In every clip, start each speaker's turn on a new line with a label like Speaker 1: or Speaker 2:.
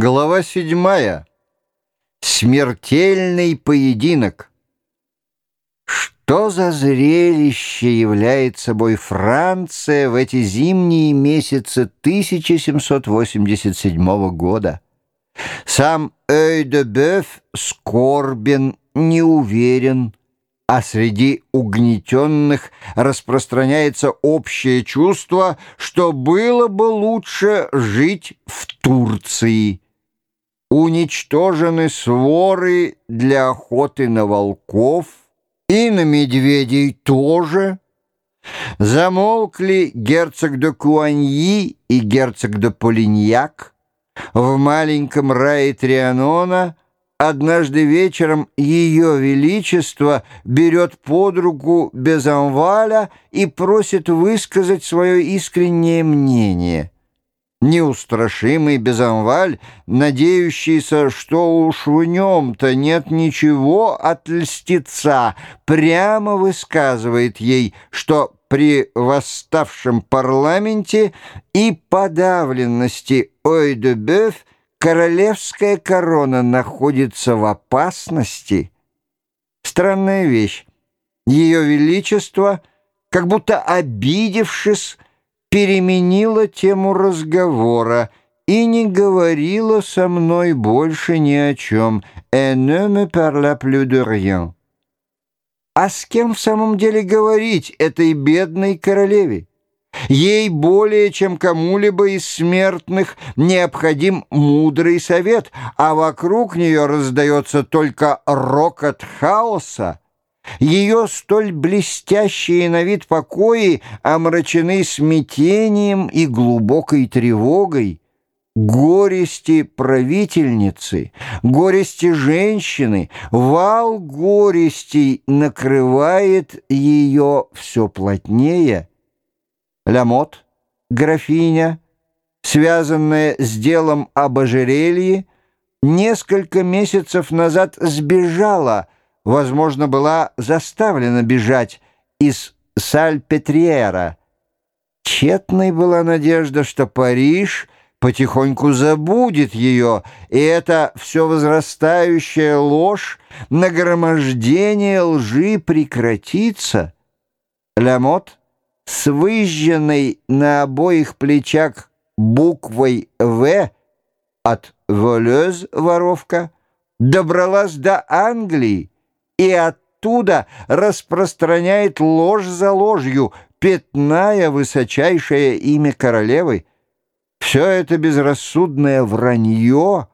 Speaker 1: Глава седьмая. Смертельный поединок. Что за зрелище является собой Франция в эти зимние месяцы 1787 года? Сам Эй-де-Бёв скорбен, неуверен, а среди угнетенных распространяется общее чувство, что было бы лучше жить в Турции. Уничтожены своры для охоты на волков и на медведей тоже. Замолкли герцог де Куаньи и герцог де Полиньяк. В маленьком рае Трианона – Однажды вечером Ее Величество берет под руку Безанваля и просит высказать свое искреннее мнение. Неустрашимый Безанваль, надеющийся, что уж в нем-то нет ничего от льстеца, прямо высказывает ей, что при восставшем парламенте и подавленности Ой-де-Бёв королевская корона находится в опасности. Странная вещь. Ее Величество, как будто обидевшись, переменила тему разговора и не говорила со мной больше ни о чем. «Et ne me parla plus de rien». А с кем в самом деле говорить этой бедной королеве? Ей более чем кому-либо из смертных необходим мудрый совет, а вокруг нее раздается только рокот хаоса. Ее столь блестящие на вид покои омрачены смятением и глубокой тревогой. Горести правительницы, горести женщины, вал горестей накрывает ее все плотнее — Ламот, графиня, связанная с делом об ожерелье, несколько месяцев назад сбежала, возможно, была заставлена бежать из Сальпетриера. Тщетной была надежда, что Париж потихоньку забудет ее, и это все возрастающая ложь, нагромождение лжи прекратится. Ламот с выжженной на обоих плечах буквой «В» от «волез» воровка добралась до Англии и оттуда распространяет ложь за ложью, пятная высочайшее имя королевы. Все это безрассудное вранье,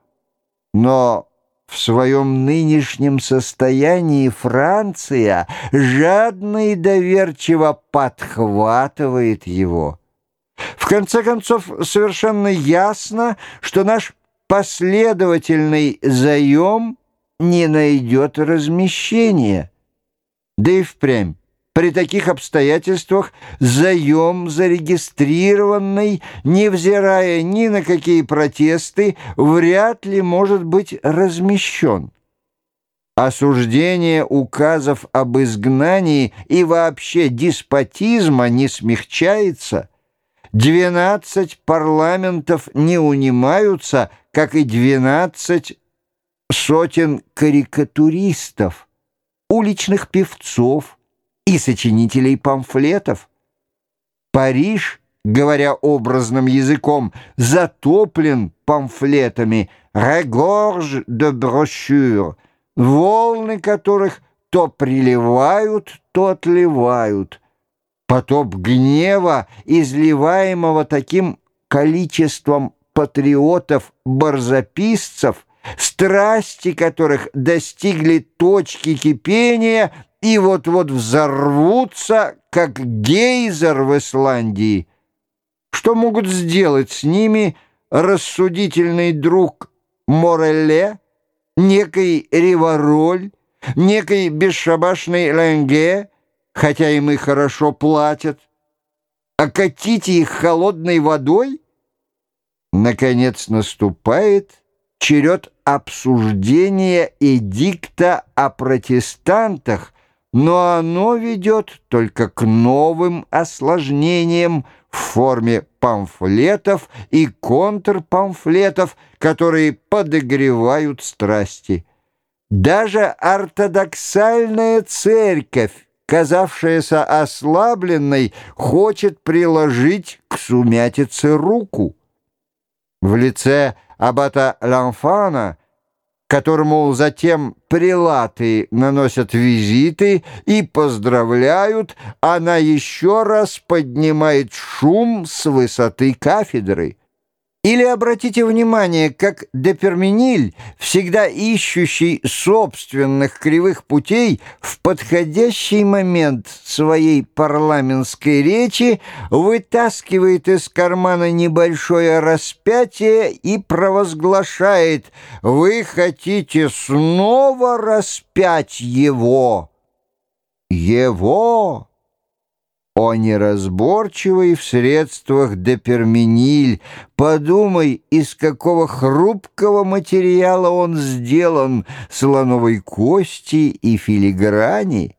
Speaker 1: но в своем нынешнем состоянии Франция жадно и доверчиво подхватывает его. В конце концов, совершенно ясно, что наш последовательный заем не найдет размещения. Да и впрямь. При таких обстоятельствах заем зарегистрированный, невзирая ни на какие протесты, вряд ли может быть размещен. Осуждение указов об изгнании и вообще деспотизма не смягчается. Двенадцать парламентов не унимаются, как и двенадцать сотен карикатуристов, уличных певцов, и сочинителей памфлетов. Париж, говоря образным языком, затоплен памфлетами «regorge de brochures», волны которых то приливают, то отливают. Потоп гнева, изливаемого таким количеством патриотов-барзаписцев, страсти которых достигли точки кипения — и вот-вот взорвутся, как гейзер в Исландии. Что могут сделать с ними рассудительный друг Морелле, некий Ривароль, некий бесшабашный Ленге, хотя им и хорошо платят? Окатите их холодной водой? Наконец наступает черед обсуждения эдикта о протестантах, но оно ведет только к новым осложнениям в форме памфлетов и контрпамфлетов, которые подогревают страсти. Даже ортодоксальная церковь, казавшаяся ослабленной, хочет приложить к сумятице руку. В лице аббата Ламфана, которому затем прилаты наносят визиты и поздравляют, она еще раз поднимает шум с высоты кафедры. Или обратите внимание, как Деперминиль, всегда ищущий собственных кривых путей, в подходящий момент своей парламентской речи вытаскивает из кармана небольшое распятие и провозглашает «Вы хотите снова распять его?» «Его!» О неразборчивый в средствах деперминиль, подумай, из какого хрупкого материала он сделан, слоновой кости и филиграни.